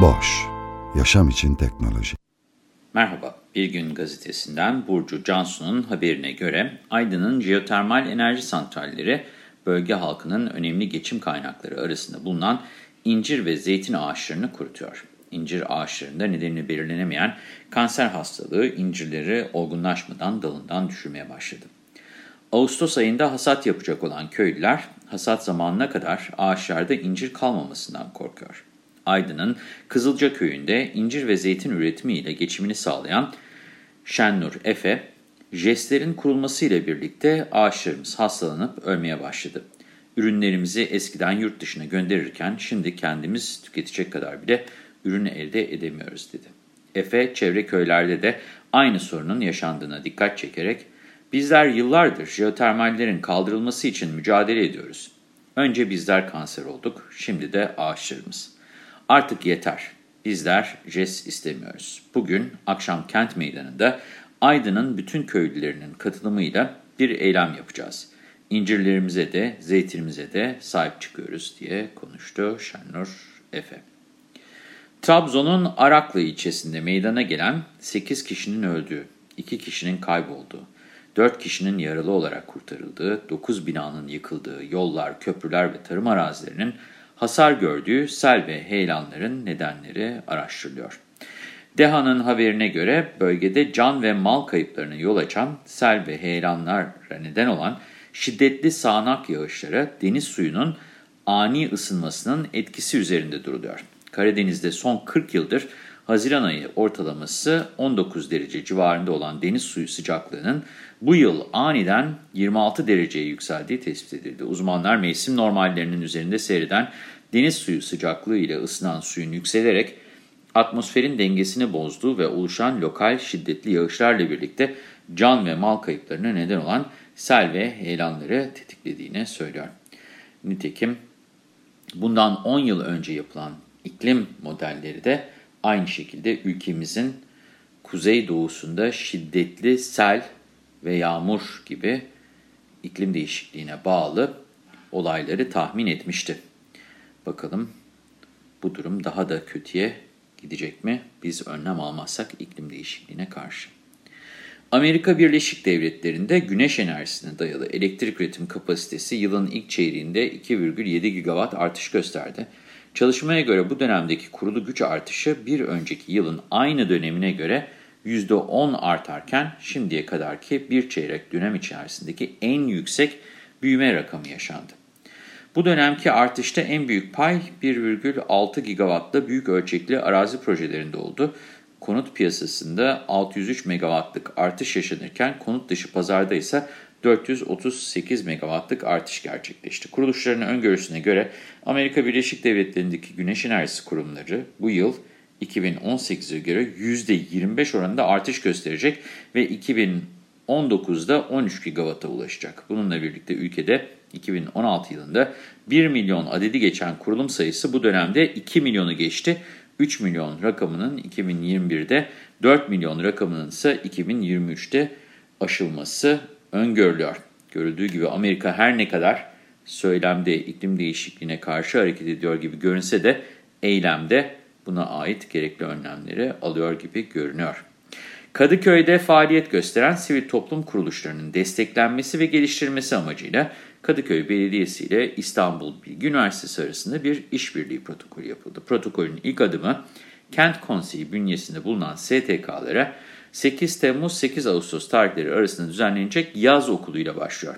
Boş, yaşam için teknoloji. Merhaba, Bir Gün Gazetesi'nden Burcu Cansu'nun haberine göre Aydın'ın jeotermal enerji santralleri bölge halkının önemli geçim kaynakları arasında bulunan incir ve zeytin ağaçlarını kurutuyor. İncir ağaçlarında nedenini belirlenemeyen kanser hastalığı incirleri olgunlaşmadan dalından düşürmeye başladı. Ağustos ayında hasat yapacak olan köylüler hasat zamanına kadar ağaçlarda incir kalmamasından korkuyor. Aydın'ın Kızılca köyünde incir ve zeytin üretimiyle geçimini sağlayan Şennur Efe, jestlerin kurulmasıyla birlikte ağaçlarımız hastalanıp ölmeye başladı. Ürünlerimizi eskiden yurt dışına gönderirken şimdi kendimiz tüketecek kadar bile ürün elde edemiyoruz dedi. Efe çevre köylerde de aynı sorunun yaşandığına dikkat çekerek bizler yıllardır jeotermallerin kaldırılması için mücadele ediyoruz. Önce bizler kanser olduk, şimdi de ağaçlarımız. Artık yeter. Bizler jest istemiyoruz. Bugün akşam kent meydanında Aydın'ın bütün köylülerinin katılımıyla bir eylem yapacağız. İncirlerimize de zeytinimize de sahip çıkıyoruz diye konuştu Şenur Efe. Trabzon'un Araklı ilçesinde meydana gelen 8 kişinin öldüğü, 2 kişinin kaybolduğu, 4 kişinin yaralı olarak kurtarıldığı, 9 binanın yıkıldığı, yollar, köprüler ve tarım arazilerinin hasar gördüğü sel ve heyelanların nedenleri araştırılıyor. DEHA'nın haberine göre bölgede can ve mal kayıplarına yol açan sel ve heyelanlara neden olan şiddetli sağanak yağışlara deniz suyunun ani ısınmasının etkisi üzerinde duruluyor. Karadeniz'de son 40 yıldır Haziran ayı ortalaması 19 derece civarında olan deniz suyu sıcaklığının bu yıl aniden 26 dereceye yükseldiği tespit edildi. Uzmanlar mevsim normallerinin üzerinde seyreden deniz suyu sıcaklığı ile ısınan suyun yükselerek atmosferin dengesini bozduğu ve oluşan lokal şiddetli yağışlarla birlikte can ve mal kayıplarına neden olan sel ve heyelanları tetiklediğini söylüyor. Nitekim bundan 10 yıl önce yapılan iklim modelleri de aynı şekilde ülkemizin kuzey doğusunda şiddetli sel ve yağmur gibi iklim değişikliğine bağlı olayları tahmin etmişti. Bakalım bu durum daha da kötüye gidecek mi? Biz önlem almazsak iklim değişikliğine karşı. Amerika Birleşik Devletleri'nde güneş enerjisine dayalı elektrik üretim kapasitesi yılın ilk çeyreğinde 2,7 gigawatt artış gösterdi. Çalışmaya göre bu dönemdeki kurulu güç artışı bir önceki yılın aynı dönemine göre %10 artarken şimdiye kadarki bir çeyrek dönem içerisindeki en yüksek büyüme rakamı yaşandı. Bu dönemki artışta en büyük pay 1,6 gigawattla büyük ölçekli arazi projelerinde oldu. Konut piyasasında 603 megawattlık artış yaşanırken konut dışı pazarda ise 438 megawattlık artış gerçekleşti. Kuruluşların öngörüsüne göre Amerika Birleşik Devletleri'ndeki güneş enerjisi kurumları bu yıl 2018'e göre %25 oranında artış gösterecek ve 2019'da 13 gigawata ulaşacak. Bununla birlikte ülkede 2016 yılında 1 milyon adedi geçen kurulum sayısı bu dönemde 2 milyonu geçti. 3 milyon rakamının 2021'de 4 milyon rakamının ise 2023'te aşılması öngörülüyor. Görüldüğü gibi Amerika her ne kadar söylemde iklim değişikliğine karşı hareket ediyor gibi görünse de eylemde buna ait gerekli önlemleri alıyor gibi görünüyor. Kadıköy'de faaliyet gösteren sivil toplum kuruluşlarının desteklenmesi ve geliştirilmesi amacıyla Kadıköy Belediyesi ile İstanbul Bilgi Üniversitesi arasında bir işbirliği protokolü yapıldı. Protokolün ilk adımı Kent Konseyi bünyesinde bulunan STK'lara 8 Temmuz 8 Ağustos tarihleri arasında düzenlenecek yaz okuluyla başlıyor.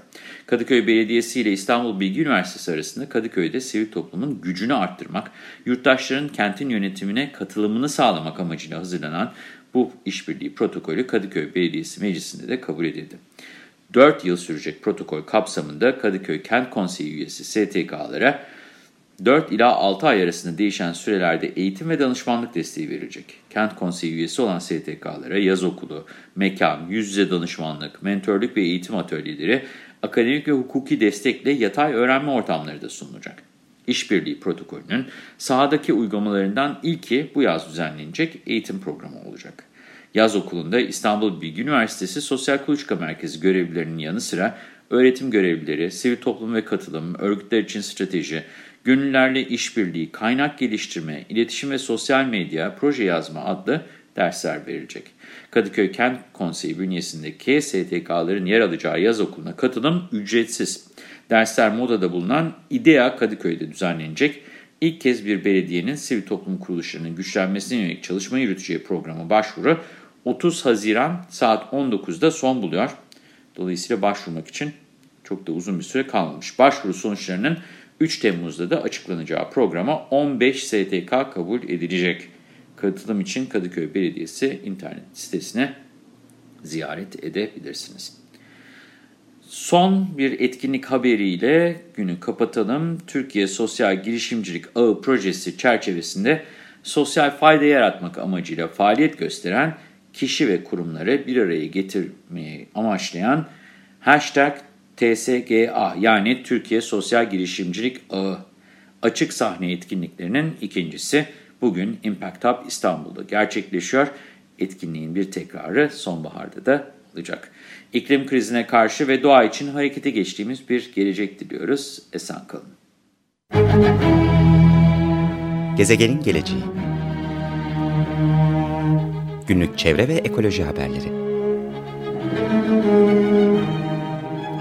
Kadıköy Belediyesi ile İstanbul Bilgi Üniversitesi arasında Kadıköy'de sivil toplumun gücünü arttırmak, yurttaşların kentin yönetimine katılımını sağlamak amacıyla hazırlanan bu işbirliği protokolü Kadıköy Belediyesi Meclisi'nde de kabul edildi. 4 yıl sürecek protokol kapsamında Kadıköy Kent Konseyi üyesi STK'lara 4 ila 6 ay arasında değişen sürelerde eğitim ve danışmanlık desteği verilecek. Kent Konseyi üyesi olan STK'lara yaz okulu, mekan, yüz yüze danışmanlık, mentörlük ve eğitim atölyeleri, akademik ve hukuki destekle yatay öğrenme ortamları da sunulacak. İşbirliği protokolünün sahadaki uygulamalarından ilki bu yaz düzenlenecek eğitim programı olacak. Yaz okulunda İstanbul Bilgi Üniversitesi Sosyal Kuluçka Merkezi görevlilerinin yanı sıra öğretim görevlileri, sivil toplum ve katılım, örgütler için strateji, gönüllerle işbirliği, kaynak geliştirme, iletişim ve sosyal medya, proje yazma adlı dersler verilecek. Kadıköy Kent Konseyi bünyesindeki STK'ların yer alacağı yaz okuluna katılım ücretsiz. Dersler Moda'da bulunan İDEA Kadıköy'de düzenlenecek. İlk kez bir belediyenin sivil toplum kuruluşlarının güçlenmesine yönelik çalışma yürüteceği programa başvuru 30 Haziran saat 19'da son buluyor. Dolayısıyla başvurmak için çok da uzun bir süre kalmamış. Başvuru sonuçlarının 3 Temmuz'da da açıklanacağı programa 15 STK kabul edilecek. Katılım için Kadıköy Belediyesi internet sitesine ziyaret edebilirsiniz. Son bir etkinlik haberiyle günü kapatalım. Türkiye Sosyal Girişimcilik Ağı projesi çerçevesinde sosyal fayda yaratmak amacıyla faaliyet gösteren kişi ve kurumları bir araya getirmeyi amaçlayan hashtag TSGA yani Türkiye Sosyal Girişimcilik Ağı açık sahne etkinliklerinin ikincisi bugün Impact Hub İstanbul'da gerçekleşiyor. Etkinliğin bir tekrarı sonbaharda da olacak. İklim krizine karşı ve doğa için harekete geçtiğimiz bir gelecek diliyoruz. Esen kalın. Gezegenin geleceği Günlük çevre ve ekoloji haberleri